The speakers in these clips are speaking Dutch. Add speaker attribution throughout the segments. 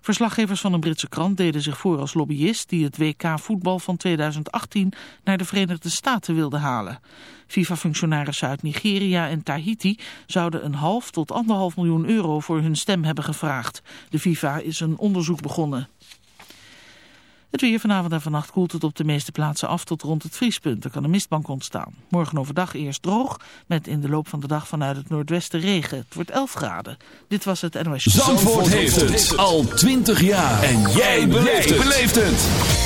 Speaker 1: Verslaggevers van een Britse krant deden zich voor als lobbyist die het WK voetbal van 2018 naar de Verenigde Staten wilde halen. FIFA-functionarissen uit Nigeria en Tahiti zouden een half tot anderhalf miljoen euro voor hun stem hebben gevraagd. De FIFA is een onderzoek begonnen. Het weer vanavond en vannacht koelt het op de meeste plaatsen af tot rond het vriespunt. Er kan een mistbank ontstaan. Morgen overdag eerst droog, met in de loop van de dag vanuit het noordwesten regen. Het wordt 11 graden. Dit was het NOS.
Speaker 2: Zandvoort, Zandvoort heeft het al 20 jaar. En jij beleeft het.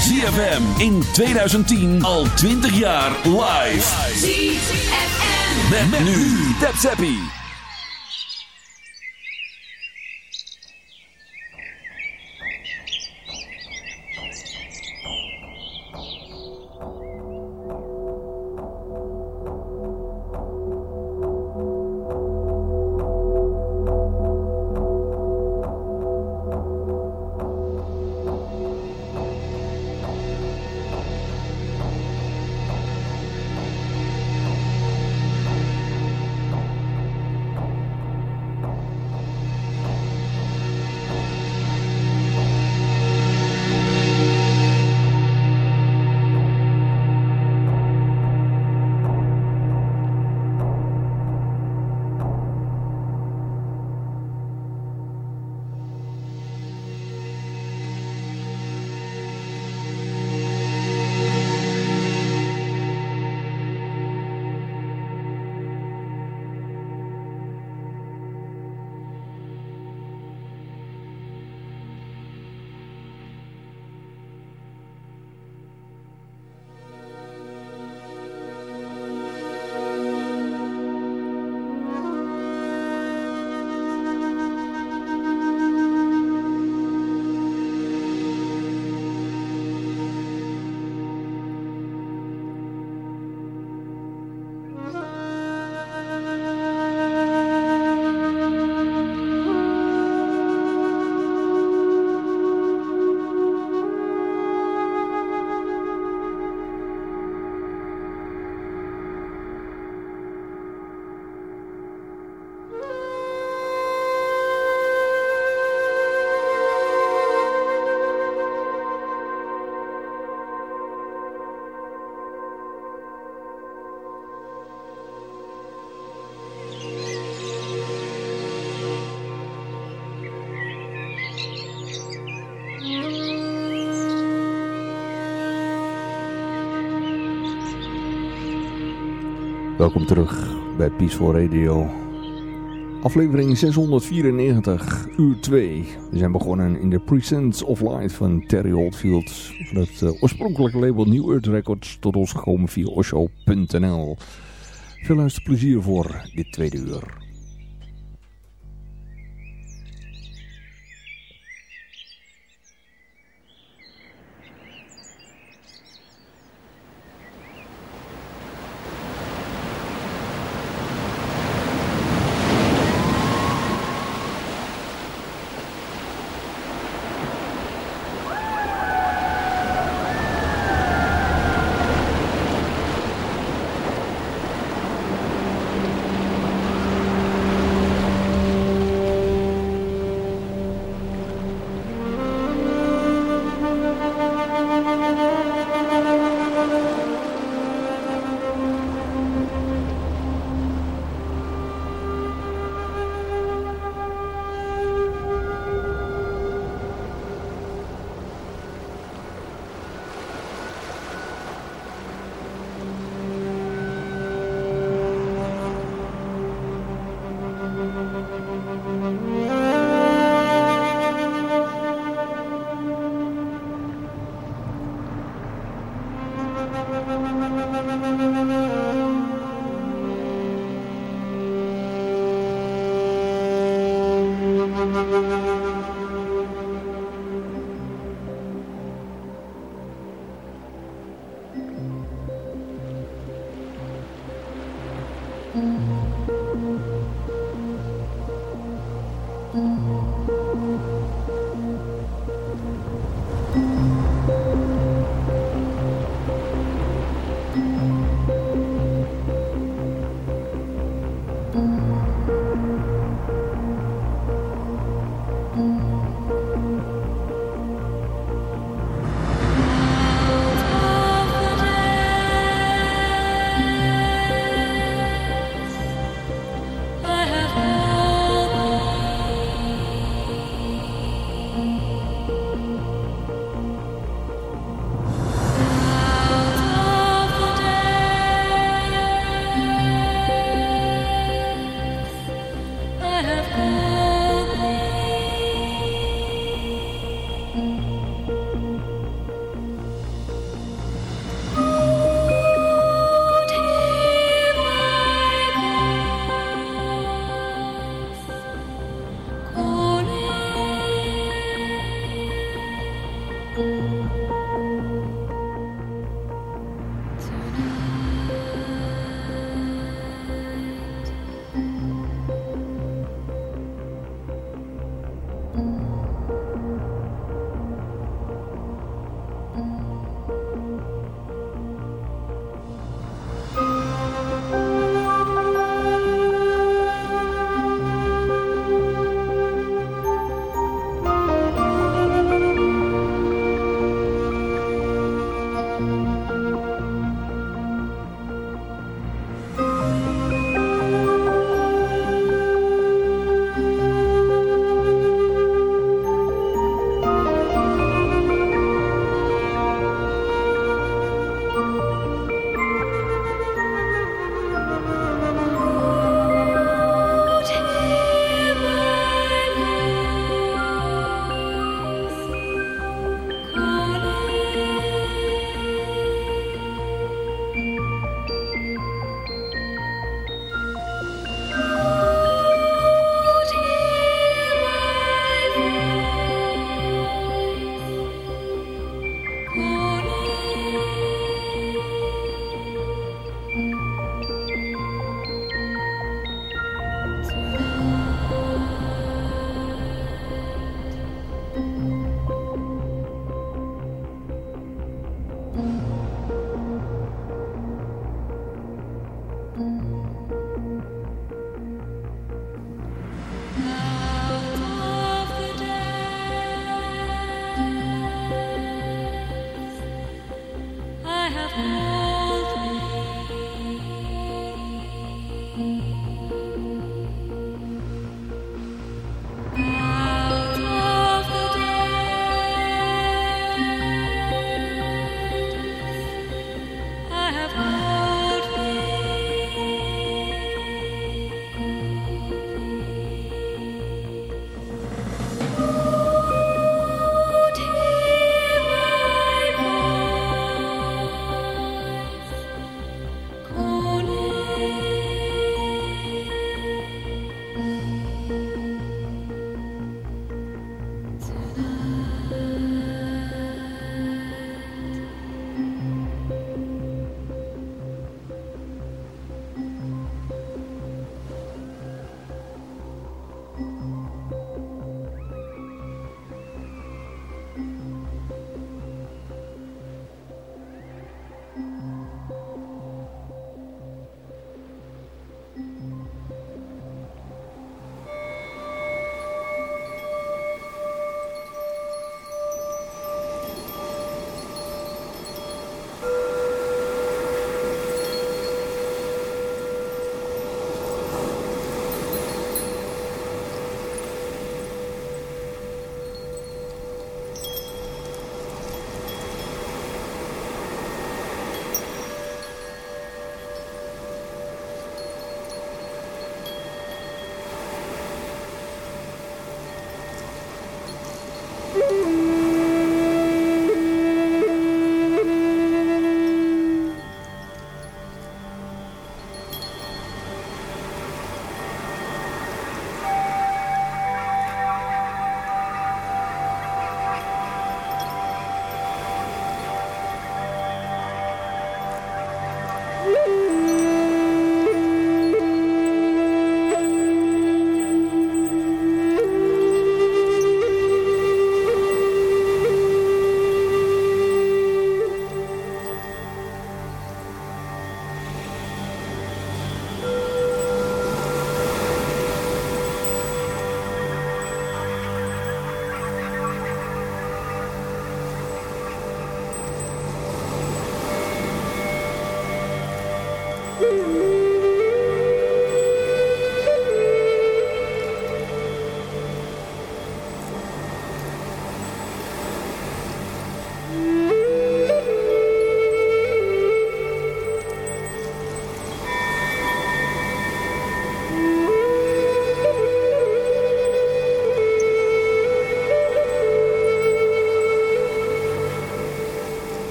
Speaker 2: ZFM in 2010 al 20 jaar live. ZFM. Met, met nu. Tap Zappie.
Speaker 3: Welkom terug bij Peaceful Radio. Aflevering 694, uur 2. We zijn begonnen in de Presence of Light van Terry Oldfield. Van het uh, oorspronkelijke label New Earth Records tot ons gekomen via osho.nl. Veel luisterplezier voor dit tweede uur.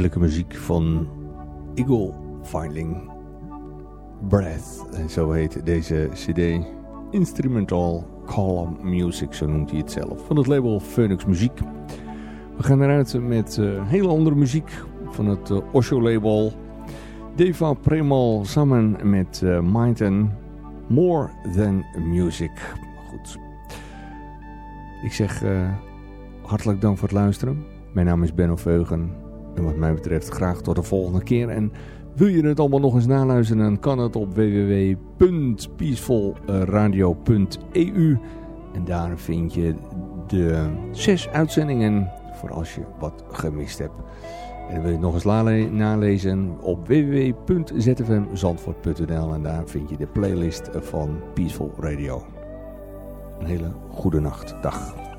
Speaker 4: Muziek van Eagle Finding Breath. En zo heet deze cd. Instrumental Column Music, zo noemt hij het zelf. Van het label Phoenix Muziek. We gaan eruit met uh, hele andere muziek van het uh, Osho label. Deva Premal samen met uh. More Than Music. Goed. Ik zeg hartelijk dank voor het luisteren. Mijn naam is Benno Veugen. En wat mij betreft graag tot de volgende keer. En wil je het allemaal nog eens naluisteren, dan kan het op www.peacefulradio.eu. En daar vind je de zes uitzendingen voor als je wat gemist hebt. En wil je nog eens nalezen op www.zfmzandvoort.nl en daar vind je de playlist van Peaceful Radio. Een hele goede nacht. Dag.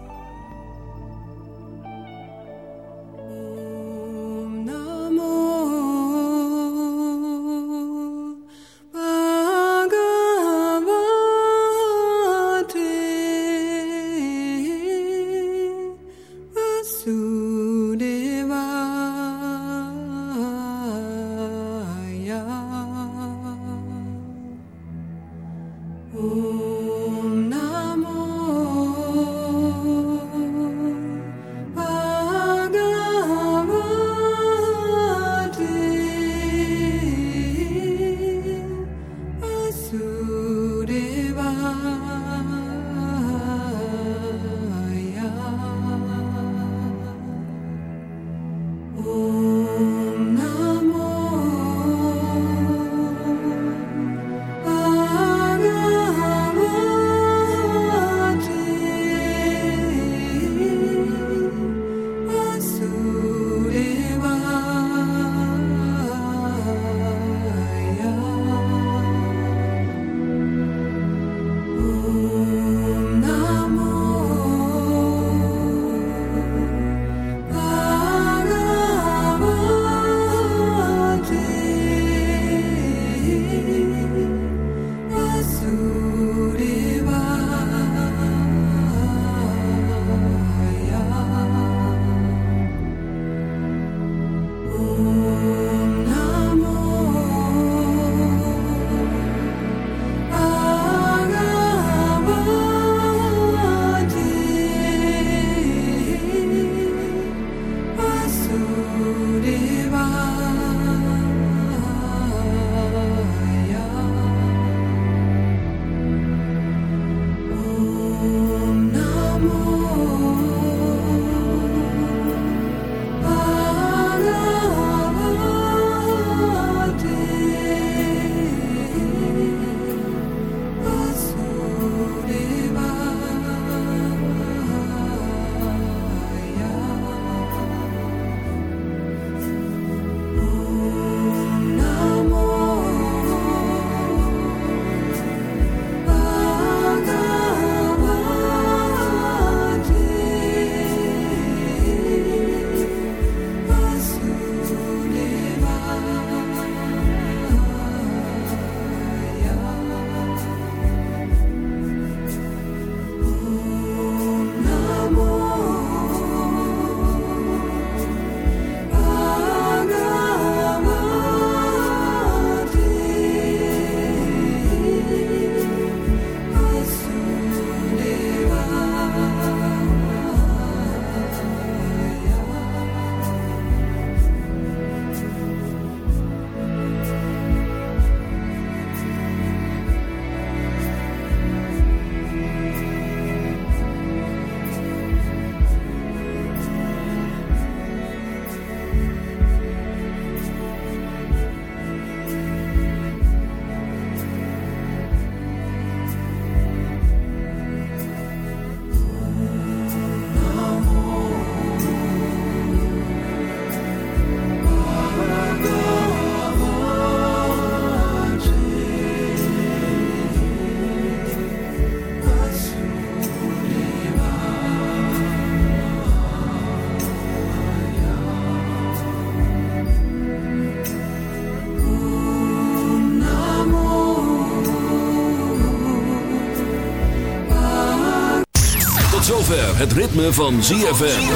Speaker 2: Het ritme van ZFM.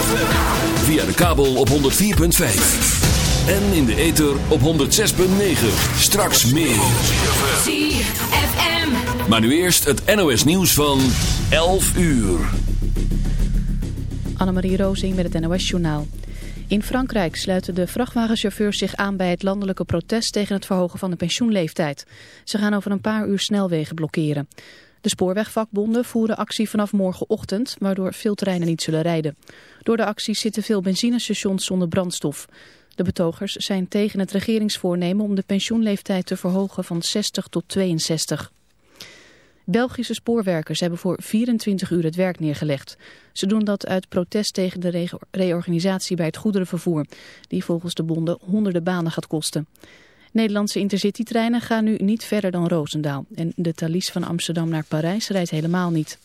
Speaker 2: Via de kabel op 104.5. En in de ether op 106.9. Straks meer.
Speaker 5: ZFM.
Speaker 2: Maar nu eerst het NOS nieuws van 11 uur.
Speaker 4: Annemarie Rozing met het NOS Journaal. In Frankrijk sluiten de vrachtwagenchauffeurs zich aan bij het landelijke protest tegen het verhogen van de pensioenleeftijd. Ze gaan over een paar uur snelwegen blokkeren. De spoorwegvakbonden voeren actie vanaf morgenochtend, waardoor veel treinen niet zullen rijden. Door de acties zitten veel benzinestations zonder brandstof. De betogers zijn tegen het regeringsvoornemen om de pensioenleeftijd te verhogen van 60 tot 62. Belgische spoorwerkers hebben voor 24 uur het werk neergelegd. Ze doen dat uit protest tegen de reorganisatie bij het goederenvervoer, die volgens de bonden honderden banen gaat kosten. Nederlandse intercitytreinen gaan nu niet verder dan Roosendaal. En de Thalys van Amsterdam naar Parijs rijdt helemaal niet.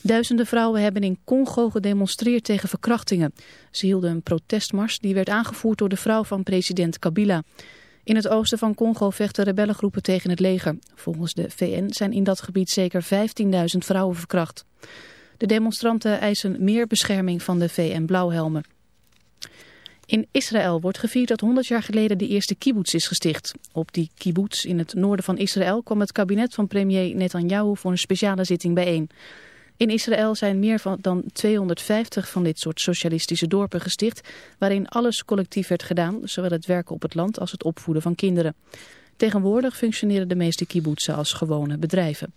Speaker 4: Duizenden vrouwen hebben in Congo gedemonstreerd tegen verkrachtingen. Ze hielden een protestmars die werd aangevoerd door de vrouw van president Kabila. In het oosten van Congo vechten rebellengroepen tegen het leger. Volgens de VN zijn in dat gebied zeker 15.000 vrouwen verkracht. De demonstranten eisen meer bescherming van de VN-blauwhelmen. In Israël wordt gevierd dat 100 jaar geleden de eerste kibbutz is gesticht. Op die kibbutz in het noorden van Israël kwam het kabinet van premier Netanyahu voor een speciale zitting bijeen. In Israël zijn meer dan 250 van dit soort socialistische dorpen gesticht, waarin alles collectief werd gedaan, zowel het werken op het land als het opvoeden van kinderen. Tegenwoordig functioneren de meeste kibbutzen als gewone bedrijven.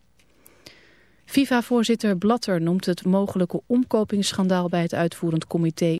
Speaker 4: FIFA-voorzitter Blatter noemt het mogelijke omkopingsschandaal bij het uitvoerend comité